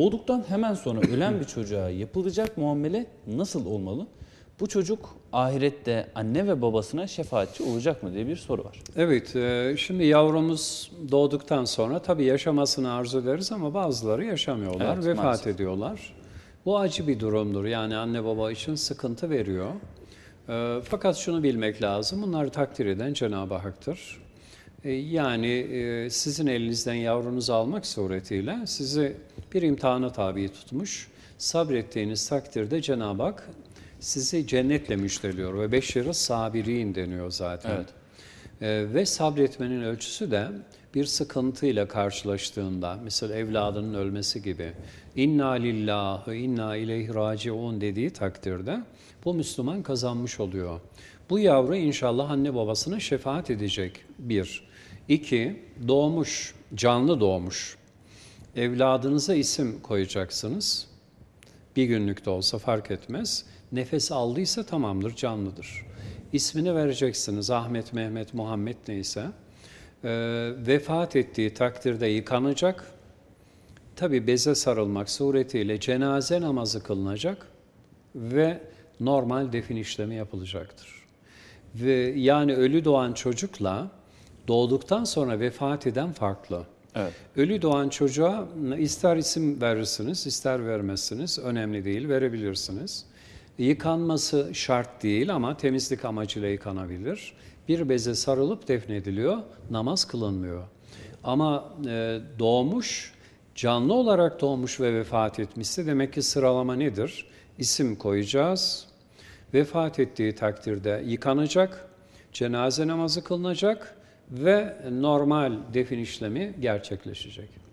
Doğduktan hemen sonra ölen bir çocuğa yapılacak muamele nasıl olmalı? Bu çocuk ahirette anne ve babasına şefaatçi olacak mı diye bir soru var. Evet, e, şimdi yavrumuz doğduktan sonra tabii yaşamasını arzu ederiz ama bazıları yaşamıyorlar, Evet, vefat maalesef. ediyorlar. Bu acı bir durumdur. Yani anne baba için sıkıntı veriyor. E, Fakat şunu bilmek lazım, bunları takdir eden Cenab-ı Hak'tır. E, Yani sizin elinizden yavrunuzu almak suretiyle sizi bir imtihana tabi tutmuş. Sabrettiğiniz takdirde Cenab-ı Hak sizi cennetle müjdeliyor ve beşeri sabirin deniyor zaten. Evet. Ee, ve sabretmenin ölçüsü de bir sıkıntıyla karşılaştığında, mesela evladının ölmesi gibi, inna lillahi inna ileyhi raciun dediği takdirde bu Müslüman kazanmış oluyor. Bu yavru inşallah anne babasına şefaat edecek. Bir. İki, doğmuş, canlı doğmuş. Evladınıza isim koyacaksınız. Bir günlük de olsa fark etmez. Nefes aldıysa tamamdır, canlıdır. İsmini vereceksiniz Ahmet, Mehmet, Muhammed neyse. Ee, vefat ettiği takdirde yıkanacak. Tabi beze sarılmak suretiyle cenaze namazı kılınacak ve normal defin işlemi yapılacaktır. Ve yani ölü doğan çocukla doğduktan sonra vefat eden farklı. Evet. Ölü doğan çocuğa ister isim verirsiniz, ister vermezsiniz. Önemli değil, verebilirsiniz. Yıkanması şart değil ama temizlik amacıyla yıkanabilir. Bir beze sarılıp defnediliyor, namaz kılınmıyor. Ama e, doğmuş, canlı olarak doğmuş ve vefat etmişse demek ki sıralama nedir? İsim koyacağız. Vefat ettiği takdirde yıkanacak, cenaze namazı kılınacak ve normal defin gerçekleşecek.